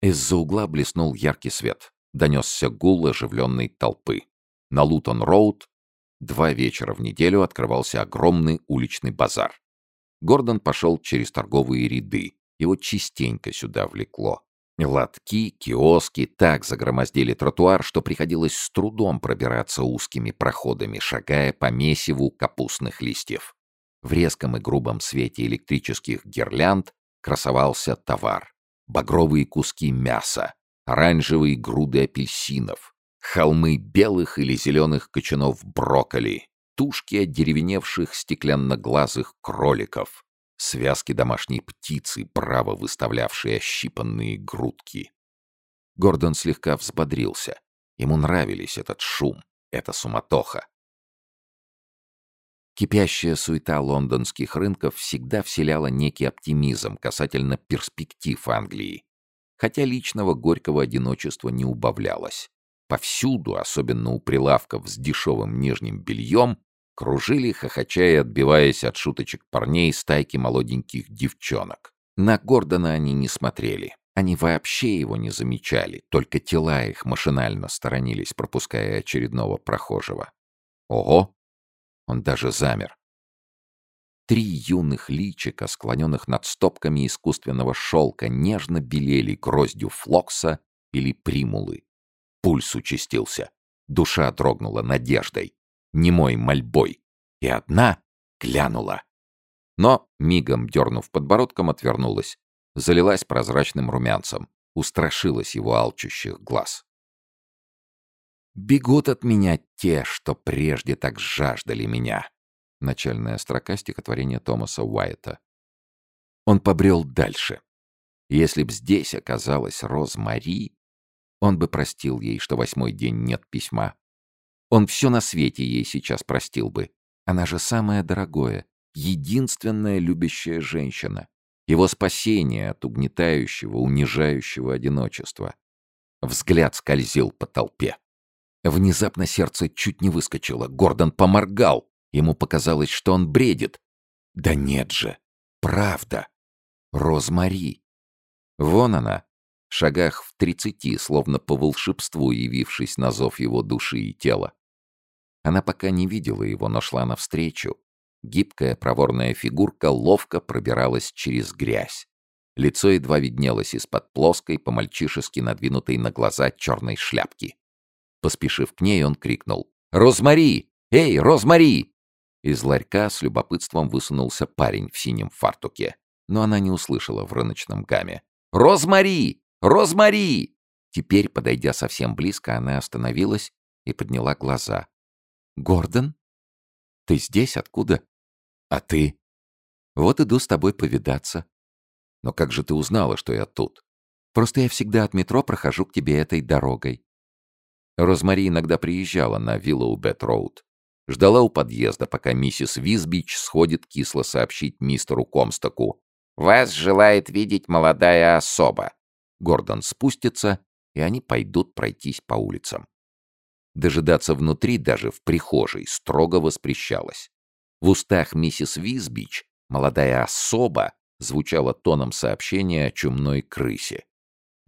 Из-за угла блеснул яркий свет. Донесся гул оживленной толпы. На Лутон-Роуд два вечера в неделю открывался огромный уличный базар. Гордон пошел через торговые ряды. Его частенько сюда влекло. Лотки, киоски так загромоздили тротуар, что приходилось с трудом пробираться узкими проходами, шагая по месиву капустных листьев. В резком и грубом свете электрических гирлянд красовался товар. Багровые куски мяса, оранжевые груды апельсинов, холмы белых или зеленых кочанов брокколи, тушки одеревеневших стеклянноглазых кроликов, связки домашней птицы, браво выставлявшие ощипанные грудки. Гордон слегка взбодрился. Ему нравились этот шум, эта суматоха. Кипящая суета лондонских рынков всегда вселяла некий оптимизм касательно перспектив Англии, хотя личного горького одиночества не убавлялось. Повсюду, особенно у прилавков с дешевым нижним бельем, кружили, хохоча и отбиваясь от шуточек парней стайки молоденьких девчонок. На Гордона они не смотрели. Они вообще его не замечали, только тела их машинально сторонились, пропуская очередного прохожего. Ого! Он даже замер. Три юных личика, склоненных над стопками искусственного шелка, нежно белели гроздью флокса или примулы. Пульс участился. Душа дрогнула надеждой, немой мольбой. И одна глянула. Но, мигом дернув подбородком, отвернулась. Залилась прозрачным румянцем. Устрашилась его алчущих глаз. Бегут от меня те, что прежде так жаждали меня. Начальная строка стихотворения Томаса Уайта. Он побрел дальше. Если б здесь оказалась Розмари, он бы простил ей, что восьмой день нет письма. Он все на свете ей сейчас простил бы. Она же самое дорогое, единственная любящая женщина. Его спасение от угнетающего, унижающего одиночества. Взгляд скользил по толпе. Внезапно сердце чуть не выскочило. Гордон поморгал. Ему показалось, что он бредит. Да нет же. Правда. Розмари. Вон она. Шагах в тридцати, словно по волшебству явившись на зов его души и тела. Она пока не видела его, но шла навстречу. Гибкая проворная фигурка ловко пробиралась через грязь. Лицо едва виднелось из-под плоской, по-мальчишески надвинутой на глаза черной шляпки. Поспешив к ней, он крикнул. «Розмари! Эй, Розмари!» Из ларька с любопытством высунулся парень в синем фартуке, но она не услышала в рыночном гамме. «Розмари! Розмари!» Теперь, подойдя совсем близко, она остановилась и подняла глаза. «Гордон? Ты здесь? Откуда?» «А ты?» «Вот иду с тобой повидаться». «Но как же ты узнала, что я тут?» «Просто я всегда от метро прохожу к тебе этой дорогой. Розмари иногда приезжала на Виллоу-Бет-Роуд. Ждала у подъезда, пока миссис Визбич сходит кисло сообщить мистеру Комстоку. «Вас желает видеть молодая особа». Гордон спустится, и они пойдут пройтись по улицам. Дожидаться внутри, даже в прихожей, строго воспрещалось. В устах миссис Визбич молодая особа звучала тоном сообщения о чумной крысе.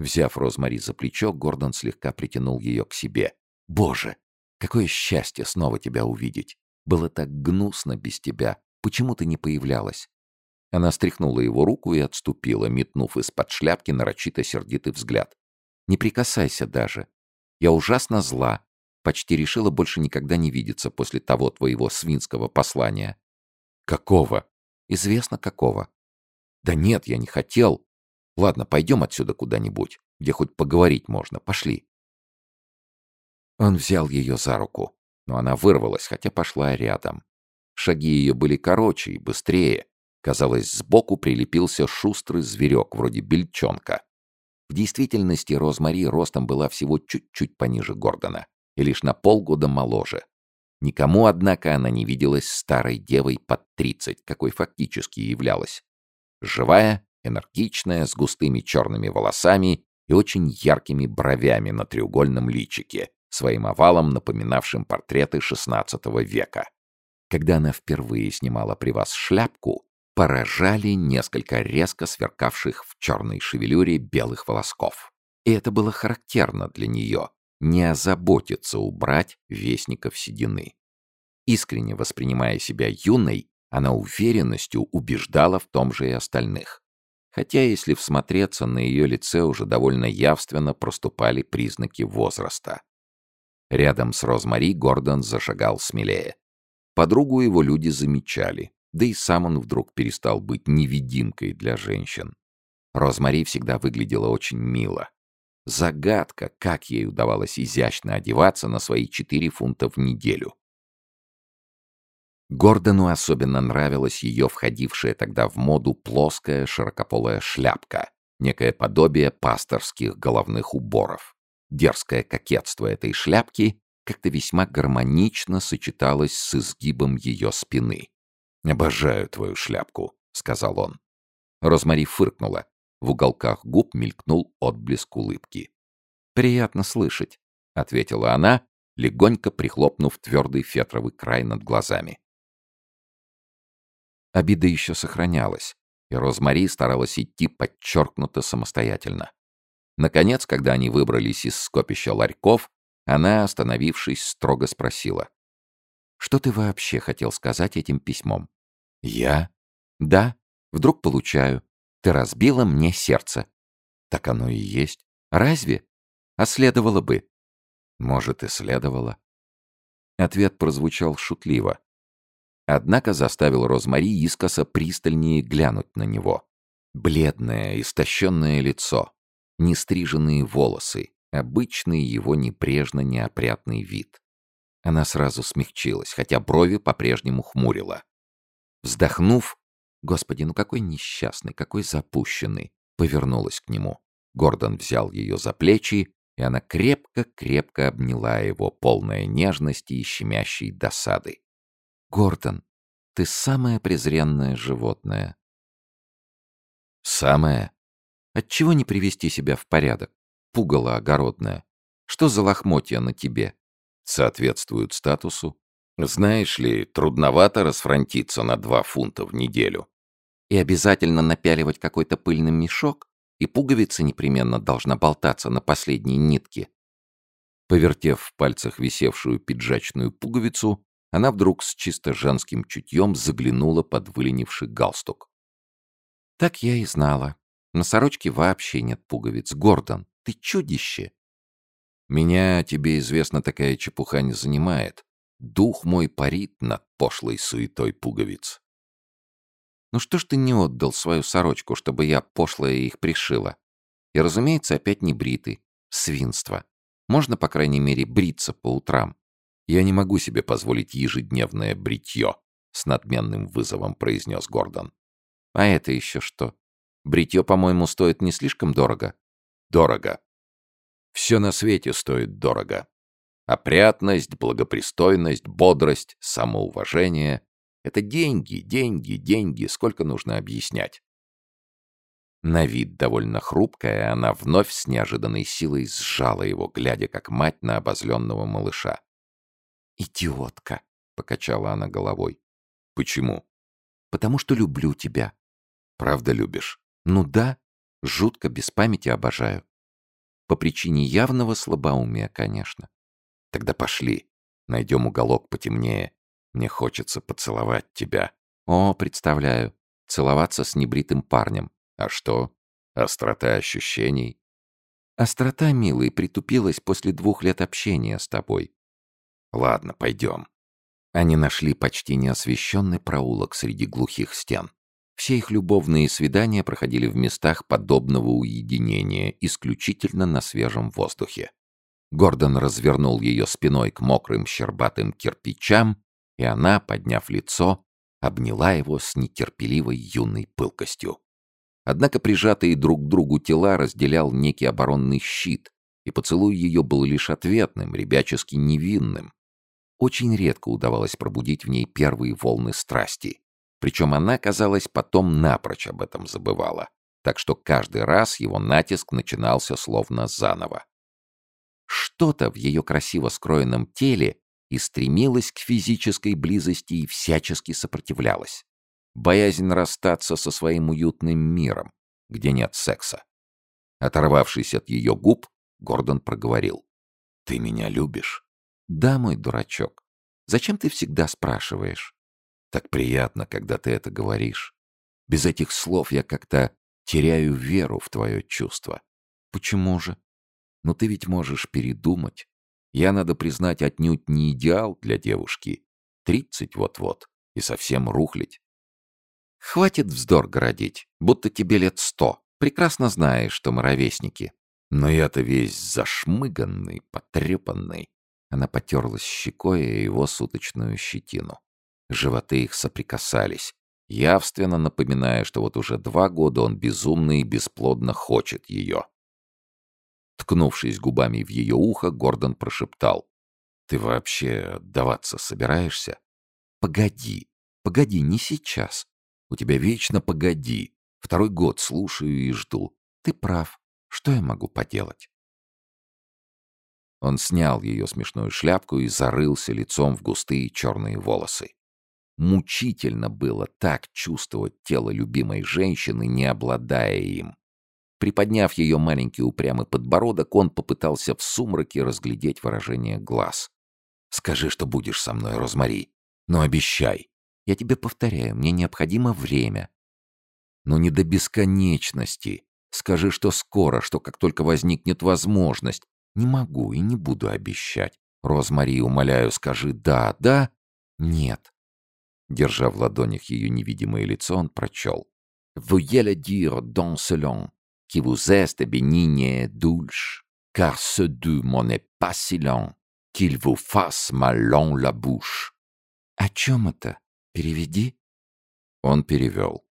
Взяв Розмари за плечо, Гордон слегка притянул ее к себе. «Боже, какое счастье снова тебя увидеть! Было так гнусно без тебя. Почему ты не появлялась?» Она стряхнула его руку и отступила, метнув из-под шляпки нарочито сердитый взгляд. «Не прикасайся даже. Я ужасно зла. Почти решила больше никогда не видеться после того твоего свинского послания». «Какого?» «Известно какого». «Да нет, я не хотел. Ладно, пойдем отсюда куда-нибудь, где хоть поговорить можно. Пошли. Он взял ее за руку, но она вырвалась, хотя пошла рядом. Шаги ее были короче и быстрее. Казалось, сбоку прилепился шустрый зверек, вроде бельчонка. В действительности Розмари ростом была всего чуть-чуть пониже Гордона и лишь на полгода моложе. Никому, однако, она не виделась старой девой под тридцать, какой фактически являлась. Живая, энергичная, с густыми черными волосами и очень яркими бровями на треугольном личике, своим овалом напоминавшим портреты XVI века. Когда она впервые снимала при вас шляпку, поражали несколько резко сверкавших в черной шевелюре белых волосков. И это было характерно для нее — не озаботиться убрать вестников седины. Искренне воспринимая себя юной, она уверенностью убеждала в том же и остальных. Хотя, если всмотреться, на ее лице уже довольно явственно проступали признаки возраста. Рядом с Розмари Гордон зашагал смелее. Подругу его люди замечали, да и сам он вдруг перестал быть невидимкой для женщин. Розмари всегда выглядела очень мило. Загадка, как ей удавалось изящно одеваться на свои четыре фунта в неделю. Гордону особенно нравилась ее входившая тогда в моду плоская широкополая шляпка, некое подобие пасторских головных уборов. Дерзкое кокетство этой шляпки как-то весьма гармонично сочеталось с изгибом ее спины. «Обожаю твою шляпку», — сказал он. Розмари фыркнула. В уголках губ мелькнул отблеск улыбки. «Приятно слышать», — ответила она, легонько прихлопнув твердый фетровый край над глазами. Обида еще сохранялась, и Розмари старалась идти подчеркнуто самостоятельно. Наконец, когда они выбрались из скопища ларьков, она, остановившись, строго спросила. «Что ты вообще хотел сказать этим письмом?» «Я?» «Да. Вдруг получаю. Ты разбила мне сердце». «Так оно и есть. Разве? А следовало бы». «Может, и следовало». Ответ прозвучал шутливо, Однако заставил Розмари искоса пристальнее глянуть на него. Бледное, истощенное лицо, нестриженные волосы, обычный его непрежно неопрятный вид. Она сразу смягчилась, хотя брови по-прежнему хмурила. Вздохнув, «Господи, ну какой несчастный, какой запущенный!» повернулась к нему. Гордон взял ее за плечи, и она крепко-крепко обняла его, полная нежности и щемящей досады. Гордон, ты самое презренное животное. Самое? Отчего не привести себя в порядок? Пугало огородное. Что за лохмотья на тебе? Соответствуют статусу. Знаешь ли, трудновато расфронтиться на два фунта в неделю. И обязательно напяливать какой-то пыльный мешок? И пуговица непременно должна болтаться на последней нитке. Повертев в пальцах висевшую пиджачную пуговицу, она вдруг с чисто женским чутьем заглянула под выленивший галстук. «Так я и знала. На сорочке вообще нет пуговиц. Гордон, ты чудище!» «Меня, тебе известно, такая чепуха не занимает. Дух мой парит над пошлой суетой пуговиц». «Ну что ж ты не отдал свою сорочку, чтобы я пошлая их пришила?» И, разумеется, опять не бритый. Свинство. Можно, по крайней мере, бриться по утрам. «Я не могу себе позволить ежедневное бритье», — с надменным вызовом произнес Гордон. «А это еще что? Бритье, по-моему, стоит не слишком дорого?» «Дорого. Все на свете стоит дорого. Опрятность, благопристойность, бодрость, самоуважение — это деньги, деньги, деньги, сколько нужно объяснять?» На вид довольно хрупкая, она вновь с неожиданной силой сжала его, глядя как мать на обозленного малыша. «Идиотка!» — покачала она головой. «Почему?» «Потому что люблю тебя». «Правда любишь?» «Ну да. Жутко, без памяти обожаю. По причине явного слабоумия, конечно. Тогда пошли. Найдем уголок потемнее. Мне хочется поцеловать тебя». «О, представляю. Целоваться с небритым парнем. А что? Острота ощущений?» «Острота, милый, притупилась после двух лет общения с тобой. Ладно, пойдем. Они нашли почти неосвещенный проулок среди глухих стен. Все их любовные свидания проходили в местах подобного уединения, исключительно на свежем воздухе. Гордон развернул ее спиной к мокрым щербатым кирпичам, и она, подняв лицо, обняла его с нетерпеливой юной пылкостью. Однако прижатые друг к другу тела разделял некий оборонный щит, и поцелуй ее был лишь ответным, ребячески невинным, очень редко удавалось пробудить в ней первые волны страсти. Причем она, казалось, потом напрочь об этом забывала. Так что каждый раз его натиск начинался словно заново. Что-то в ее красиво скроенном теле и стремилось к физической близости и всячески сопротивлялось. Боязнь расстаться со своим уютным миром, где нет секса. Оторвавшись от ее губ, Гордон проговорил. «Ты меня любишь?» «Да, мой дурачок. Зачем ты всегда спрашиваешь?» «Так приятно, когда ты это говоришь. Без этих слов я как-то теряю веру в твое чувство». «Почему же?» «Ну ты ведь можешь передумать. Я, надо признать, отнюдь не идеал для девушки. Тридцать вот-вот. И совсем рухлить. Хватит вздор городить, будто тебе лет сто. Прекрасно знаешь, что мы ровесники. Но я-то весь зашмыганный, потрепанный. Она потерлась щекой о его суточную щетину. Животы их соприкасались, явственно напоминая, что вот уже два года он безумно и бесплодно хочет ее. Ткнувшись губами в ее ухо, Гордон прошептал. «Ты вообще отдаваться собираешься?» «Погоди, погоди, не сейчас. У тебя вечно погоди. Второй год слушаю и жду. Ты прав. Что я могу поделать?» Он снял ее смешную шляпку и зарылся лицом в густые черные волосы. Мучительно было так чувствовать тело любимой женщины, не обладая им. Приподняв ее маленький упрямый подбородок, он попытался в сумраке разглядеть выражение глаз. «Скажи, что будешь со мной, Розмари. Но обещай. Я тебе повторяю, мне необходимо время. Но не до бесконечности. Скажи, что скоро, что как только возникнет возможность. Не могу и не буду обещать. Розмари, умоляю, скажи «да», «да», «нет». Держа в ладонях ее невидимое лицо, он прочел. «Veuillez le dire dans ce long qui vous est bénigne douche, car ce doux mon n'est pas si long, qu'il vous fasse mal long la bouche. «О чем это? Переведи». Он перевел.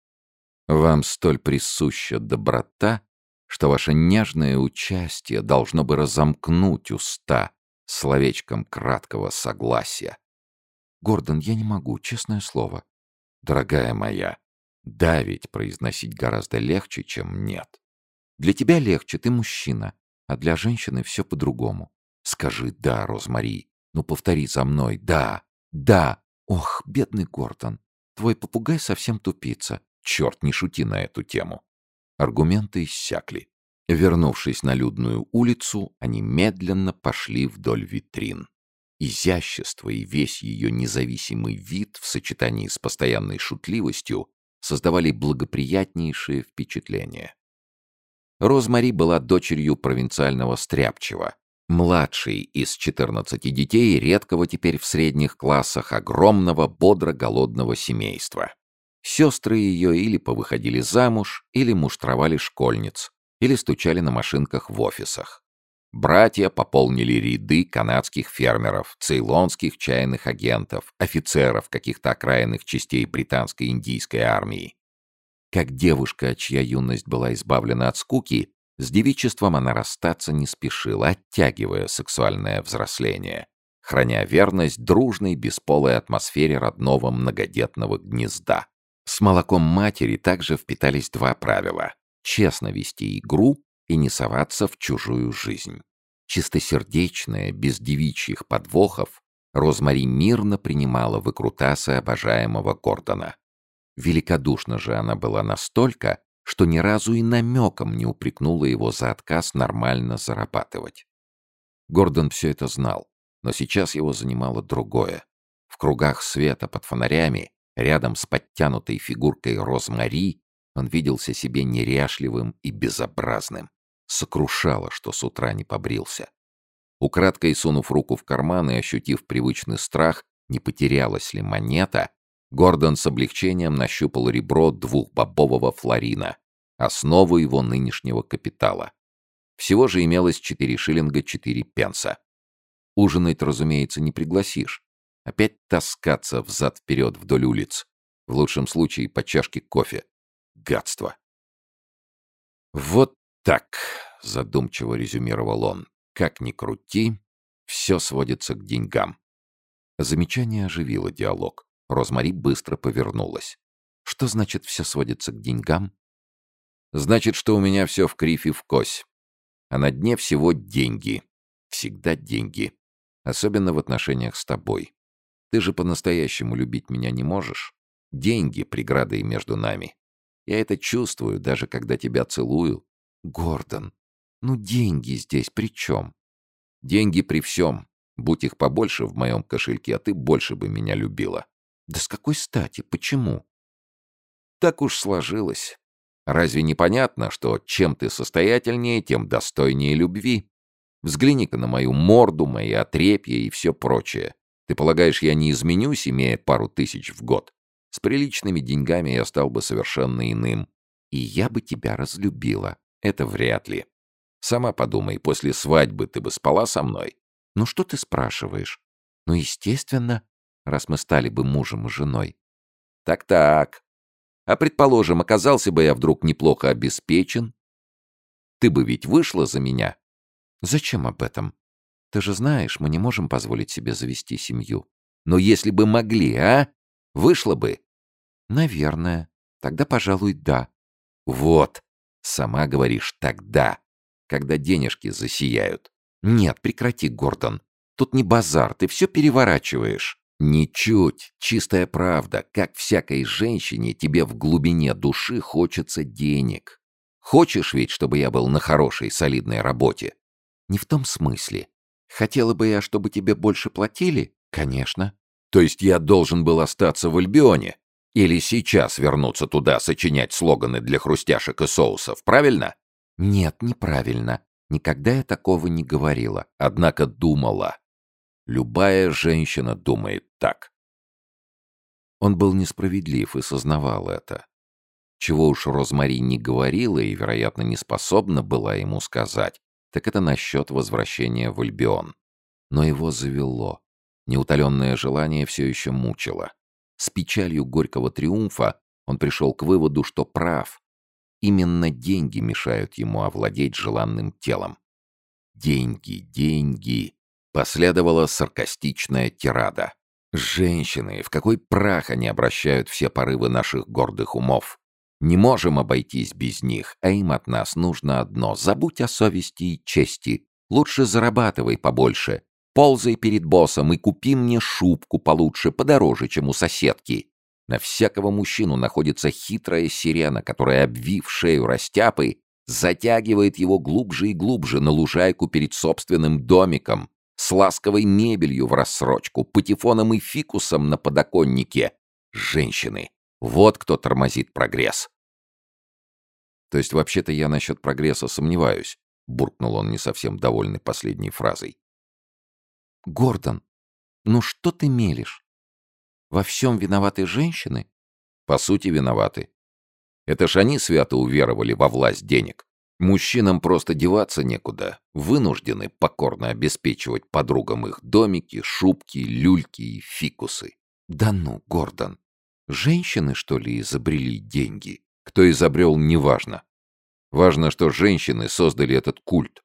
«Вам столь присуща доброта, что ваше нежное участие должно бы разомкнуть уста словечком краткого согласия. Гордон, я не могу, честное слово. Дорогая моя, да ведь произносить гораздо легче, чем нет. Для тебя легче, ты мужчина, а для женщины все по-другому. Скажи «да», Розмари. Ну, повтори за мной «да», «да». Ох, бедный Гордон, твой попугай совсем тупица. Черт, не шути на эту тему. Аргументы иссякли. Вернувшись на людную улицу, они медленно пошли вдоль витрин. Изящество и весь ее независимый вид в сочетании с постоянной шутливостью создавали благоприятнейшее впечатление. Розмари была дочерью провинциального стряпчего, младшей из 14 детей, редкого теперь в средних классах, огромного бодро-голодного семейства. Сестры ее или повыходили замуж, или муштровали школьниц, или стучали на машинках в офисах. Братья пополнили ряды канадских фермеров, цейлонских чайных агентов, офицеров каких-то окраинных частей британской индийской армии. Как девушка, чья юность была избавлена от скуки, с девичеством она расстаться не спешила, оттягивая сексуальное взросление, храня верность дружной бесполой атмосфере родного многодетного гнезда. С молоком матери также впитались два правила — честно вести игру и не соваться в чужую жизнь. Чистосердечная, без девичьих подвохов, Розмари мирно принимала выкрутасы обожаемого Гордона. Великодушна же она была настолько, что ни разу и намеком не упрекнула его за отказ нормально зарабатывать. Гордон все это знал, но сейчас его занимало другое. В кругах света под фонарями, рядом с подтянутой фигуркой Розмари, он виделся себе неряшливым и безобразным. Сокрушало, что с утра не побрился. Украдкой сунув руку в карман и ощутив привычный страх, не потерялась ли монета, Гордон с облегчением нащупал ребро двухбобового флорина, основу его нынешнего капитала. Всего же имелось 4 шиллинга 4 пенса. Ужинать, разумеется, не пригласишь. Опять таскаться взад-вперед вдоль улиц. В лучшем случае по чашке кофе. Гадство. «Вот так», — задумчиво резюмировал он, — «как ни крути, все сводится к деньгам». Замечание оживило диалог. Розмари быстро повернулась. «Что значит все сводится к деньгам?» «Значит, что у меня все в крифе в кось. А на дне всего деньги. Всегда деньги. Особенно в отношениях с тобой. Ты же по-настоящему любить меня не можешь. Деньги — преградой между нами. Я это чувствую, даже когда тебя целую. Гордон, Ну, деньги здесь при чем? Деньги при всем. Будь их побольше в моем кошельке, а ты больше бы меня любила. Да с какой стати? Почему? Так уж сложилось. Разве не понятно, что чем ты состоятельнее, тем достойнее любви? Взгляни-ка на мою морду, мои отрепья и все прочее. Ты полагаешь, я не изменюсь, имея пару тысяч в год? С приличными деньгами я стал бы совершенно иным. И я бы тебя разлюбила. Это вряд ли. Сама подумай, после свадьбы ты бы спала со мной? Ну что ты спрашиваешь? Ну, естественно, раз мы стали бы мужем и женой. Так-так. А предположим, оказался бы я вдруг неплохо обеспечен? Ты бы ведь вышла за меня? Зачем об этом? Ты же знаешь, мы не можем позволить себе завести семью. Но если бы могли, а? Вышла бы? Наверное. Тогда, пожалуй, да. Вот. Сама говоришь «тогда», когда денежки засияют. Нет, прекрати, Гордон. Тут не базар, ты все переворачиваешь. Ничуть. Чистая правда. Как всякой женщине, тебе в глубине души хочется денег. Хочешь ведь, чтобы я был на хорошей, солидной работе? Не в том смысле. Хотела бы я, чтобы тебе больше платили? Конечно. То есть я должен был остаться в Альбионе? Или сейчас вернуться туда сочинять слоганы для хрустяшек и соусов, правильно? Нет, неправильно. Никогда я такого не говорила. Однако думала. Любая женщина думает так. Он был несправедлив и сознавал это. Чего уж Розмари не говорила и, вероятно, не способна была ему сказать, так это насчет возвращения в Альбион. Но его завело. Неутоленное желание все еще мучило. С печалью горького триумфа он пришел к выводу, что прав. Именно деньги мешают ему овладеть желанным телом. «Деньги, деньги!» Последовала саркастичная тирада. «Женщины, в какой прах они обращают все порывы наших гордых умов? Не можем обойтись без них, а им от нас нужно одно — забудь о совести и чести. Лучше зарабатывай побольше, ползай перед боссом и купи мне шубку получше, подороже, чем у соседки. На всякого мужчину находится хитрая сирена, которая, обвив шею растяпой, затягивает его глубже и глубже на лужайку перед собственным домиком, с ласковой мебелью в рассрочку, патефоном и фикусом на подоконнике. Женщины. Вот кто тормозит прогресс. То есть, вообще-то, я насчет прогресса сомневаюсь, буркнул он не совсем довольный последней фразой. Гордон, ну что ты мелешь? Во всем виноваты женщины? По сути, виноваты. Это ж они свято уверовали во власть денег. Мужчинам просто деваться некуда, вынуждены покорно обеспечивать подругам их домики, шубки, люльки и фикусы. Да ну, Гордон, женщины, что ли, изобрели деньги? Кто изобрел, неважно. Важно, что женщины создали этот культ.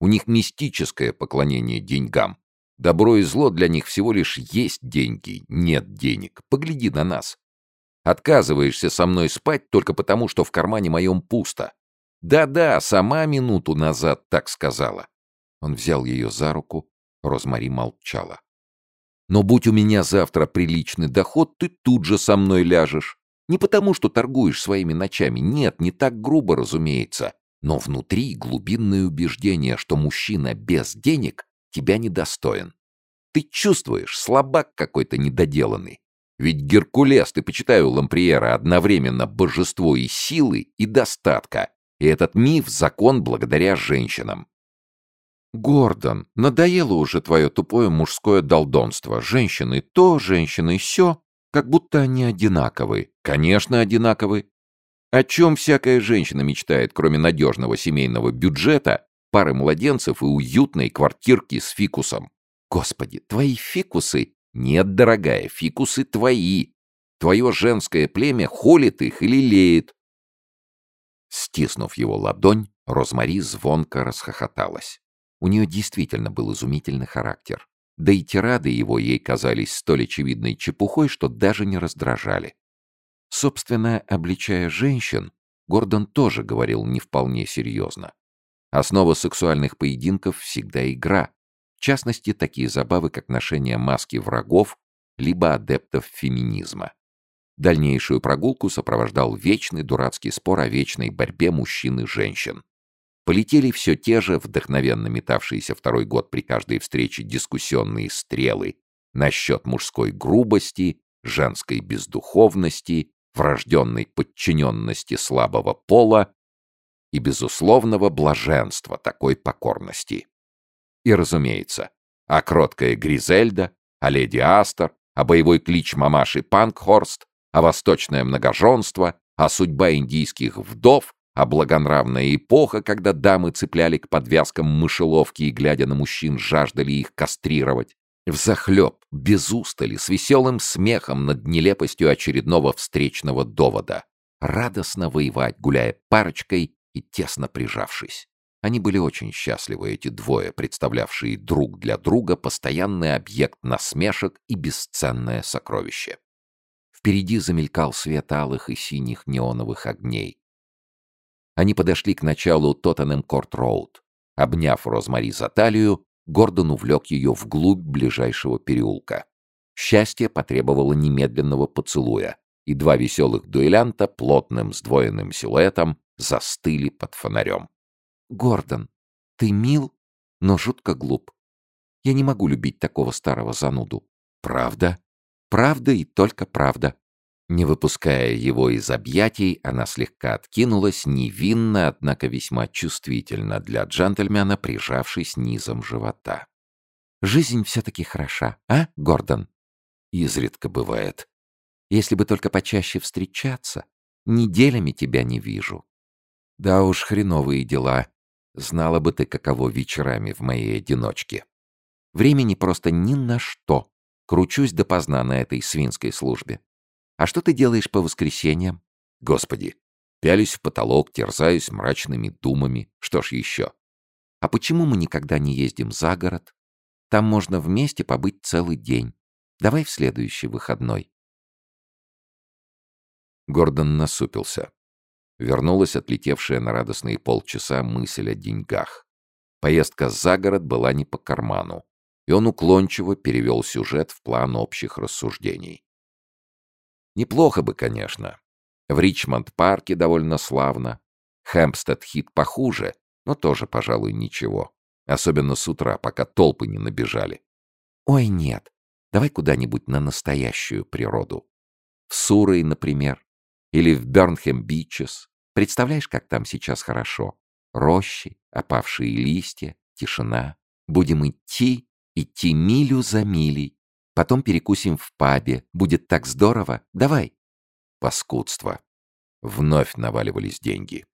У них мистическое поклонение деньгам. Добро и зло для них всего лишь есть деньги, нет денег. Погляди на нас. Отказываешься со мной спать только потому, что в кармане моем пусто. Да-да, сама минуту назад так сказала. Он взял ее за руку, Розмари молчала. Но будь у меня завтра приличный доход, ты тут же со мной ляжешь. Не потому, что торгуешь своими ночами. Нет, не так грубо, разумеется. Но внутри глубинное убеждение, что мужчина без денег тебя недостоин. Ты чувствуешь, слабак какой-то недоделанный. Ведь Геркулес, ты почитай у Ламприера, одновременно божество и силы, и достатка. И этот миф — закон благодаря женщинам. «Гордон, надоело уже твое тупое мужское долдонство. Женщины то, женщины сё, как будто они одинаковы. Конечно, одинаковы. О чем всякая женщина мечтает, кроме надежного семейного бюджета, пары младенцев и уютной квартирки с фикусом. Господи, твои фикусы? Нет, дорогая, фикусы твои. Твое женское племя холит их и лелеет. Стиснув его ладонь, Розмари звонко расхохоталась. У нее действительно был изумительный характер. Да и тирады его ей казались столь очевидной чепухой, что даже не раздражали. Собственно, обличая женщин, Гордон тоже говорил не вполне серьезно. Основа сексуальных поединков всегда игра. В частности, такие забавы, как ношение маски врагов, либо адептов феминизма. Дальнейшую прогулку сопровождал вечный дурацкий спор о вечной борьбе мужчин и женщин. Полетели все те же, вдохновенно метавшиеся второй год при каждой встрече дискуссионные стрелы насчет мужской грубости, женской бездуховности, врожденной подчиненности слабого пола и безусловного блаженства такой покорности. И, разумеется, а кроткая Гризельда, а леди Астер, а боевой клич мамаши Панкхорст, а восточное многоженство, а судьба индийских вдов, а благонравная эпоха, когда дамы цепляли к подвязкам мышеловки и, глядя на мужчин, жаждали их кастрировать. Взахлеб, без устали, с веселым смехом над нелепостью очередного встречного довода. Радостно воевать, гуляя парочкой и тесно прижавшись. Они были очень счастливы, эти двое, представлявшие друг для друга постоянный объект насмешек и бесценное сокровище. Впереди замелькал свет алых и синих неоновых огней. Они подошли к началу Тоттенем-Корт-Роуд. Обняв Розмари за талию, Гордон увлек ее вглубь ближайшего переулка. Счастье потребовало немедленного поцелуя, и два веселых дуэлянта плотным сдвоенным силуэтом застыли под фонарем. «Гордон, ты мил, но жутко глуп. Я не могу любить такого старого зануду. Правда? Правда и только правда». Не выпуская его из объятий, она слегка откинулась, невинно, однако весьма чувствительно для джентльмена, прижавшись низом живота. «Жизнь все-таки хороша, а, Гордон?» «Изредка бывает. Если бы только почаще встречаться. Неделями тебя не вижу». «Да уж, хреновые дела. Знала бы ты, каково вечерами в моей одиночке. Времени просто ни на что. Кручусь допоздна на этой свинской службе. А что ты делаешь по воскресеньям? Господи, пялюсь в потолок, терзаюсь мрачными думами. Что ж еще? А почему мы никогда не ездим за город? Там можно вместе побыть целый день. Давай в следующий выходной. Гордон насупился. Вернулась отлетевшая на радостные полчаса мысль о деньгах. Поездка за город была не по карману, и он уклончиво перевел сюжет в план общих рассуждений. Неплохо бы, конечно. В Ричмонд-парке довольно славно. Хэмпстед-хит похуже, но тоже, пожалуй, ничего. Особенно с утра, пока толпы не набежали. Ой, нет. Давай куда-нибудь на настоящую природу. В Сурой, например. Или в Бёрнхэм-Бичес. Представляешь, как там сейчас хорошо? Рощи, опавшие листья, тишина. Будем идти, идти милю за милей. Потом перекусим в пабе. Будет так здорово. Давай. Паскудство. Вновь наваливались деньги.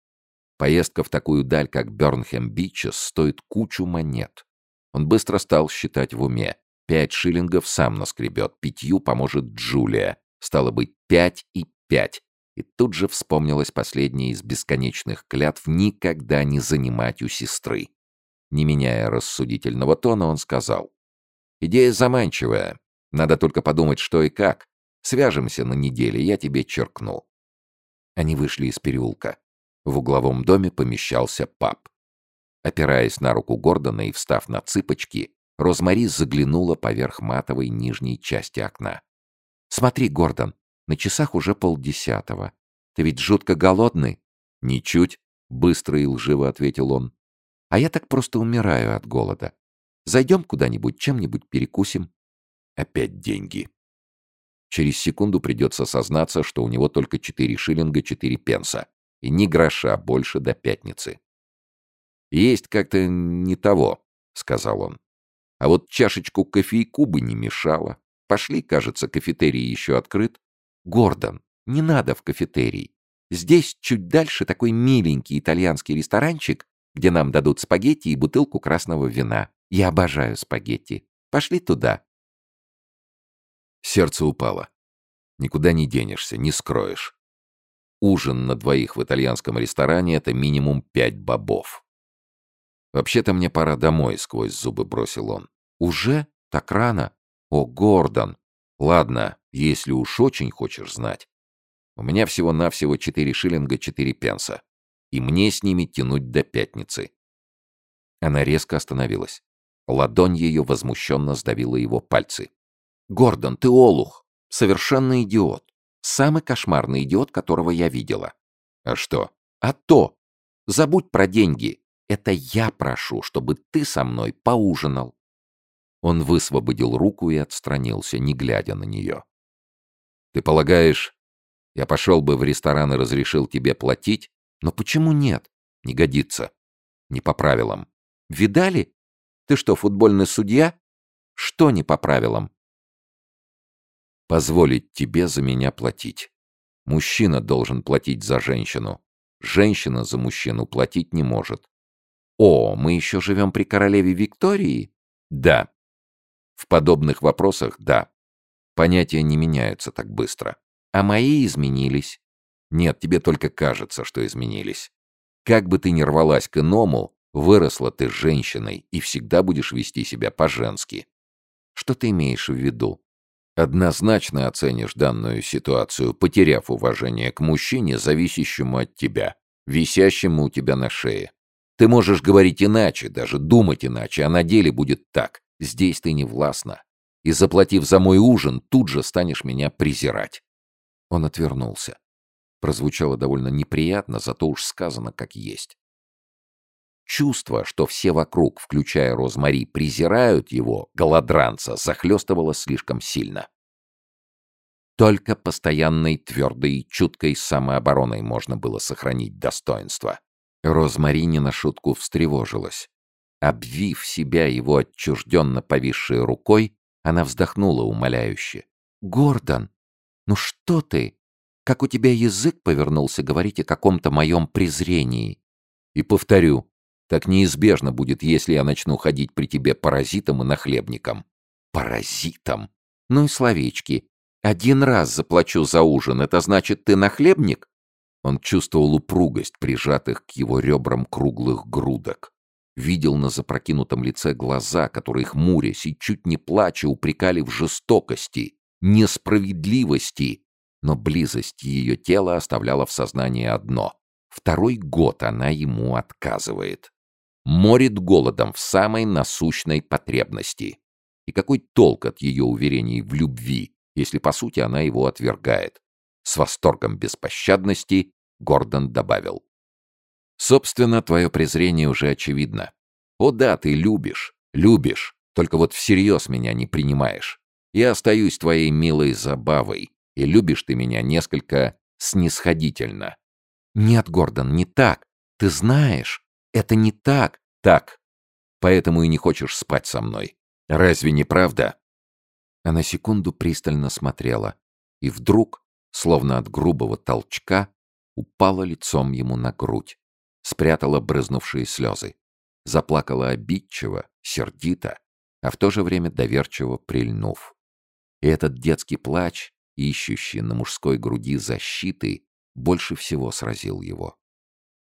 Поездка в такую даль, как Бёрнхэм-Бичес, стоит кучу монет. Он быстро стал считать в уме. Пять шиллингов сам наскребет, пятью поможет Джулия. Стало быть, пять и пять. И тут же вспомнилась последняя из бесконечных клятв никогда не занимать у сестры. Не меняя рассудительного тона, он сказал. «Идея заманчивая. Надо только подумать, что и как. Свяжемся на неделе, я тебе черкну». Они вышли из переулка. В угловом доме помещался паб. Опираясь на руку Гордона и встав на цыпочки, Розмари заглянула поверх матовой нижней части окна. «Смотри, Гордон, на часах уже полдесятого. Ты ведь жутко голодный?» «Ничуть», — быстро и лживо ответил он. «А я так просто умираю от голода. Зайдем куда-нибудь, чем-нибудь перекусим». Опять деньги. Через секунду придется сознаться, что у него только четыре шиллинга четыре пенса. И ни гроша больше до пятницы. «Есть как-то не того», — сказал он. «А вот чашечку кофейку бы не мешало. Пошли, кажется, кафетерий еще открыт. Гордон, не надо в кафетерий. Здесь чуть дальше такой миленький итальянский ресторанчик, где нам дадут спагетти и бутылку красного вина. Я обожаю спагетти. Пошли туда. Сердце упало. Никуда не денешься, не скроешь. Ужин на двоих в итальянском ресторане — это минимум пять бобов. «Вообще-то мне пора домой», — сквозь зубы бросил он. «Уже? Так рано? О, Гордон! Ладно, если уж очень хочешь знать. У меня всего-навсего четыре шиллинга четыре пенса. И мне с ними тянуть до пятницы. Она резко остановилась. Ладонь ее возмущенно сдавила его пальцы. «Гордон, ты олух! Совершенно идиот! Самый кошмарный идиот, которого я видела!» «А что?» «А то! Забудь про деньги! Это я прошу, чтобы ты со мной поужинал. Он высвободил руку и отстранился, не глядя на нее. «Ты полагаешь, я пошел бы в ресторан и разрешил тебе платить? Но почему нет? Не годится. Не по правилам. Видали? Ты что, футбольный судья? Что не по правилам? Позволить тебе за меня платить. Мужчина должен платить за женщину. Женщина за мужчину платить не может. О, мы еще живем при королеве Виктории? Да. В подобных вопросах — да. Понятия не меняются так быстро. А мои изменились. Нет, тебе только кажется, что изменились. Как бы ты ни рвалась к иному, выросла ты женщиной и всегда будешь вести себя по-женски. Что ты имеешь в виду? Однозначно оценишь данную ситуацию, потеряв уважение к мужчине, зависящему от тебя, висящему у тебя на шее. Ты можешь говорить иначе, даже думать иначе, а на деле будет так. Здесь ты не властна. И заплатив за мой ужин, тут же станешь меня презирать. Он отвернулся. Прозвучало довольно неприятно, зато уж сказано как есть. Чувство, что все вокруг, включая Розмари, презирают его, голодранца, захлестывало слишком сильно. Только постоянной, твердой, чуткой самообороной можно было сохранить достоинство. Розмари не на шутку встревожилась. Обвив себя его отчужденно повисшей рукой, она вздохнула умоляюще. «Гордон, ну что ты? Как у тебя язык повернулся говорить о каком-то моем презрении?» «И повторю, так неизбежно будет, если я начну ходить при тебе паразитом и нахлебником». «Паразитом? Ну и словечки. Один раз заплачу за ужин, это значит, ты нахлебник?» Он чувствовал упругость прижатых к его ребрам круглых грудок видел на запрокинутом лице глаза, которые, хмурясь и чуть не плача, упрекали в жестокости, несправедливости, но близость ее тела оставляла в сознании одно. Второй год она ему отказывает. Морит голодом в самой насущной потребности. И какой толк от ее уверений в любви, если, по сути, она его отвергает? С восторгом беспощадности Гордон добавил. Собственно, твое презрение уже очевидно. О да, ты любишь, любишь, только вот всерьез меня не принимаешь. Я остаюсь твоей милой забавой, и любишь ты меня несколько снисходительно. Нет, Гордон, не так. Ты знаешь, это не так. Так. Поэтому и не хочешь спать со мной. Разве не правда? Она секунду пристально смотрела, и вдруг, словно от грубого толчка, упала лицом ему на грудь спрятала брызнувшие слезы. Заплакала обидчиво, сердито, а в то же время доверчиво прильнув. И этот детский плач, ищущий на мужской груди защиты, больше всего сразил его.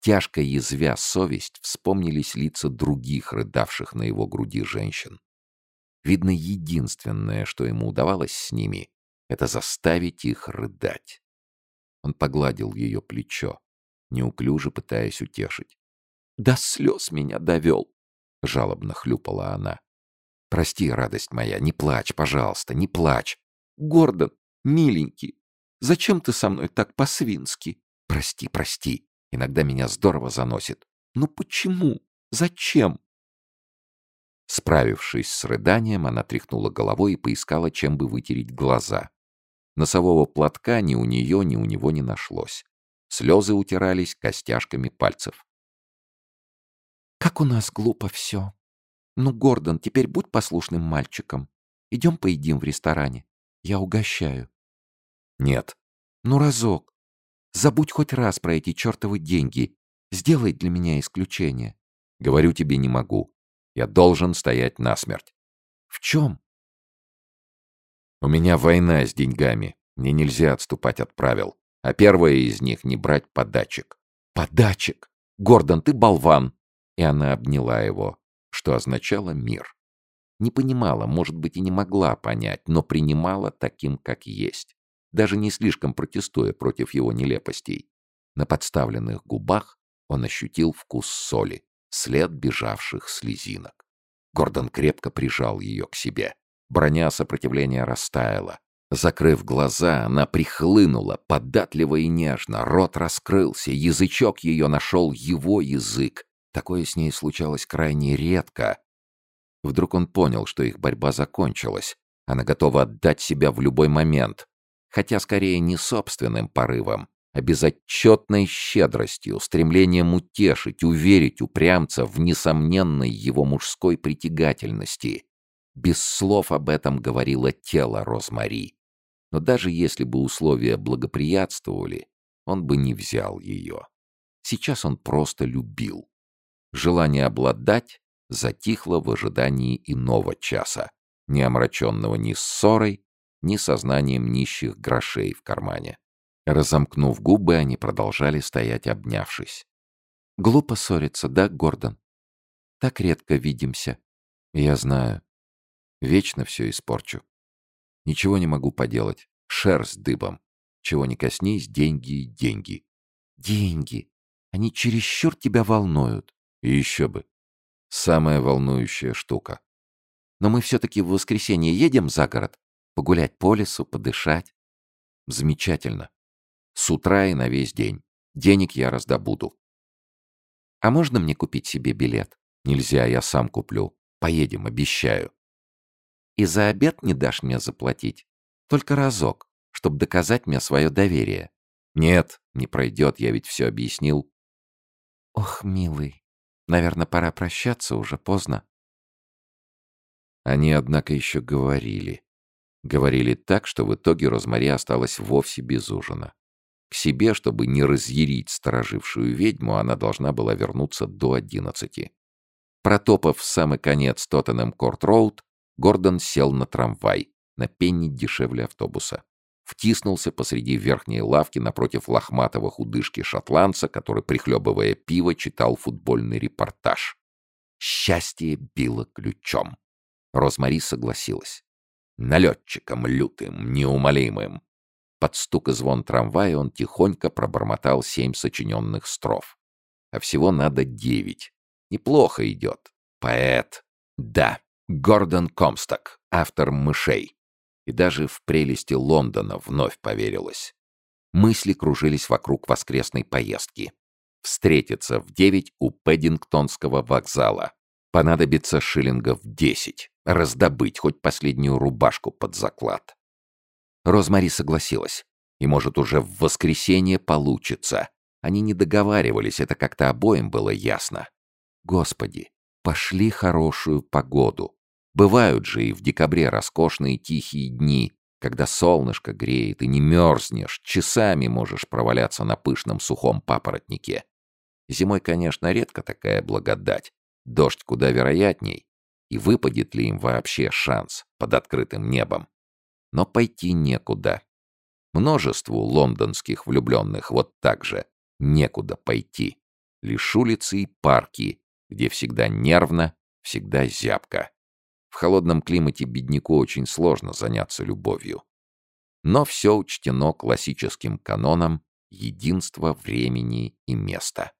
Тяжко язвя совесть, вспомнились лица других, рыдавших на его груди женщин. Видно, единственное, что ему удавалось с ними, это заставить их рыдать. Он погладил ее плечо неуклюже пытаясь утешить. «До слез меня довел!» — жалобно хлюпала она. «Прости, радость моя, не плачь, пожалуйста, не плачь. Гордон, миленький, зачем ты со мной так по-свински? Прости, прости, иногда меня здорово заносит. Ну почему? Зачем?» Справившись с рыданием, она тряхнула головой и поискала, чем бы вытереть глаза. Носового платка ни у нее, ни у него не нашлось. Слезы утирались костяшками пальцев. «Как у нас глупо все. Ну, Гордон, теперь будь послушным мальчиком. Идем поедим в ресторане. Я угощаю». «Нет». «Ну, разок. Забудь хоть раз про эти чертовы деньги. Сделай для меня исключение». «Говорю тебе, не могу. Я должен стоять насмерть». «В чем?» «У меня война с деньгами. Мне нельзя отступать от правил а первая из них — не брать подачек. «Подачек! Гордон, ты болван!» И она обняла его, что означало мир. Не понимала, может быть, и не могла понять, но принимала таким, как есть, даже не слишком протестуя против его нелепостей. На подставленных губах он ощутил вкус соли, след бежавших слезинок. Гордон крепко прижал ее к себе. Броня сопротивления растаяла. Закрыв глаза, она прихлынула, податливо и нежно, рот раскрылся, язычок ее нашел его язык, Такое с ней случалось крайне редко. Вдруг он понял, что их борьба закончилась. Она готова отдать себя в любой момент. Хотя скорее не собственным порывом, а безотчетной щедростью, стремлением утешить, уверить упрямца в несомненной его мужской притягательности. Без слов об этом говорило тело Розмари. Но даже если бы условия благоприятствовали, он бы не взял ее. Сейчас он просто любил. Желание обладать затихло в ожидании иного часа, не омраченного ни ссорой, ни сознанием нищих грошей в кармане. Разомкнув губы, они продолжали стоять, обнявшись. «Глупо ссориться, да, Гордон? Так редко видимся». «Я знаю. Вечно все испорчу. Ничего не могу поделать. Шерсть дыбом. Чего не коснись, деньги и деньги». «Деньги. Они чересчур тебя волнуют». И еще бы. Самая волнующая штука. Но мы все-таки в воскресенье едем за город? Погулять по лесу, подышать? Замечательно. С утра и на весь день. Денег я раздобуду. А можно мне купить себе билет? Нельзя, я сам куплю. Поедем, обещаю. И за обед не дашь мне заплатить? Только разок, чтобы доказать мне свое доверие. Нет, не пройдет, я ведь все объяснил. Ох, милый, наверное, пора прощаться, уже поздно. Они, однако, еще говорили. Говорили так, что в итоге Розмари осталась вовсе без ужина. К себе, чтобы не разъярить сторожившую ведьму, она должна была вернуться до одиннадцати. Протопав в самый конец Тоттенем-Корт-Роуд, Гордон сел на трамвай, на пенни дешевле автобуса. Втиснулся посреди верхней лавки напротив лохматого худышки шотландца, который, прихлебывая пиво, читал футбольный репортаж. Счастье било ключом. Розмари согласилась. Налетчиком лютым, неумолимым, под стук и звон трамвая он тихонько пробормотал семь сочиненных строф. А всего надо девять. Неплохо идет. Поэт. Да, Гордон Комсток, автор «Мышей». И даже в прелести Лондона вновь поверилось. Мысли кружились вокруг воскресной поездки. Встретиться в девять у Пэддингтонского вокзала. Понадобится шиллингов десять. Раздобыть хоть последнюю рубашку под заклад. Розмари согласилась. И, может, уже в воскресенье получится. Они не договаривались, это как-то обоим было ясно. Господи, пошли хорошую погоду. Бывают же и в декабре роскошные тихие дни, когда солнышко греет и не мерзнешь, часами можешь проваляться на пышном сухом папоротнике. Зимой, конечно, редко такая благодать. Дождь куда вероятней. И выпадет ли им вообще шанс под открытым небом? но пойти некуда. Множеству лондонских влюбленных вот так же некуда пойти. Лишь улицы и парки, где всегда нервно, всегда зябко. В холодном климате бедняку очень сложно заняться любовью. Но все учтено классическим каноном единства времени и места.